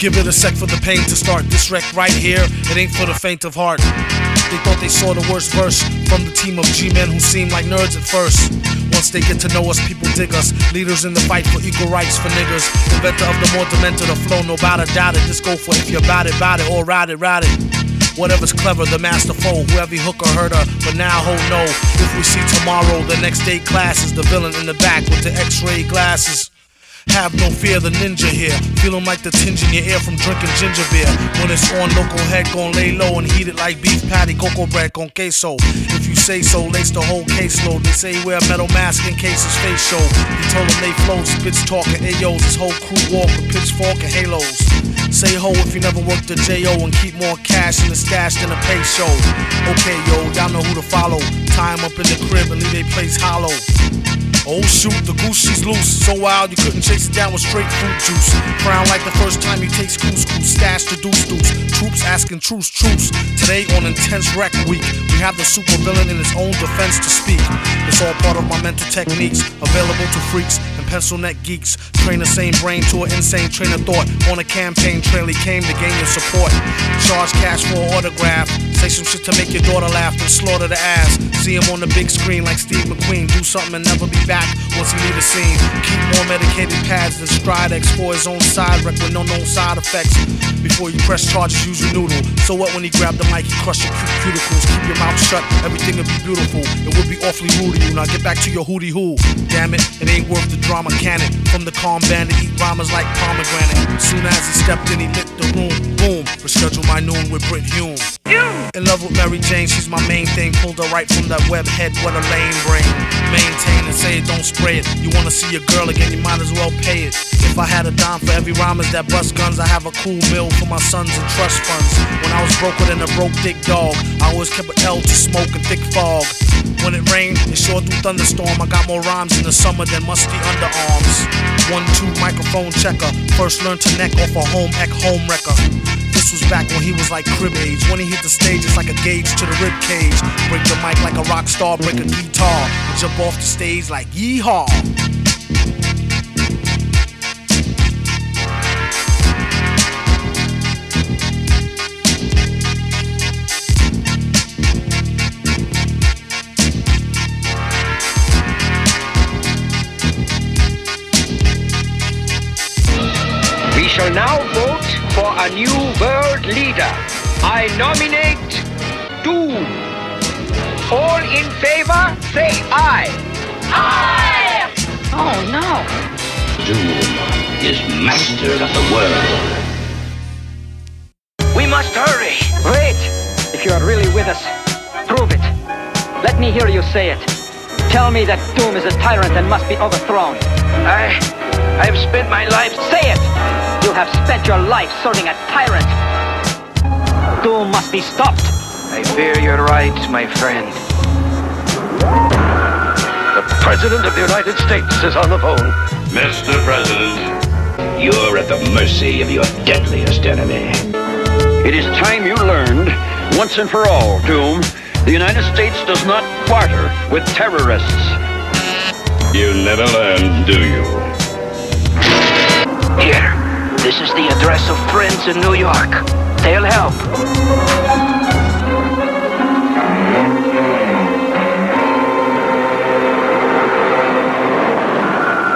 Give it a sec for the pain to start. This wreck right here, it ain't for the faint of heart. They thought they saw the worst verse from the team of G-men who seem like nerds at first. Once they get to know us, people dig us. Leaders in the fight for equal rights for niggas. Inventor of the more demented, flow, no doubt doubt it. Just go for it if you're about it, about it, or ride it, ride it. Whatever's clever, the masterful, whoever hook or hurt her. But now, ho, no. If we see tomorrow, the next day class is the villain in the back with the x ray glasses. Have no fear, the ninja here. Feeling like the tinge in your ear from drinking ginger beer. When it's on, local head gon' lay low and heat it like beef patty, cocoa bread con queso. If you say so, lace the whole caseload. They say wear a metal mask in case his face show. He told them they flow, spits talking AOs. His whole crew walk with pitchfork and halos. Say ho if you never worked a J.O. and keep more cash in the stash than a pay show. Okay, yo, y'all know who to follow. Time up in the crib and leave they place hollow. Oh shoot, the goose she's loose. So wild you couldn't chase it down with straight fruit juice. Frown like the first time you taste couscous. Stash the deuce deuce. Troops asking truce truce. Today on intense wreck week, we have the super villain in his own defense to speak. It's all part of my mental techniques, available to freaks and pencil neck geeks. Train the same brain to an insane train of thought. On a campaign trail, he came to gain your support. Charge cash for an autograph. Say some shit to make your daughter laugh and slaughter the ass. See him on the big screen like Steve McQueen. Do something and never be back once he leave the scene. Keep more medicated pads than Stridex for his own side wreck with no known side effects. Before you press charges, use your noodle. So what when he grab the mic, he crush your cuticles. Keep your mouth shut, everything will be beautiful. It would be awfully rude of you. Now get back to your hootie hoo. Damn it, it ain't worth the drama can it. From the calm band to eat rhymes like pomegranate. Soon as he stepped in, he lit the room. Boom, reschedule my noon with Brit Hume. In love with Mary Jane, she's my main thing. Pulled her right from that web head, what a lame brain. Maintain and say it, don't spray it. You wanna see your girl again, you might as well pay it. If I had a dime for every rhymers that bust guns, I have a cool bill for my sons and trust funds. When I was broker than a broke dick dog, I always kept an L to smoke and thick fog. When it rained, it sure through thunderstorm. I got more rhymes in the summer than musty underarms. One, two, microphone checker. First learned to neck off a home ec home wrecker. This was back when he was like crib age. When he hit the stage, it's like a gauge to the rib cage. Break the mic like a rock star, break a guitar. And jump off the stage like yeehaw. Shall now vote for a new world leader. I nominate Doom. All in favor, say aye. Aye! Oh no. Doom is master of the world. We must hurry. Wait. If you are really with us, prove it. Let me hear you say it. Tell me that Doom is a tyrant and must be overthrown. I. I have spent my life. Say it! You have spent your life serving a tyrant. Doom must be stopped. I fear you're right, my friend. The President of the United States is on the phone. Mr. President, you're at the mercy of your deadliest enemy. It is time you learned, once and for all, Doom, the United States does not barter with terrorists. You never learn, do you? Here. This is the address of friends in New York. They'll help.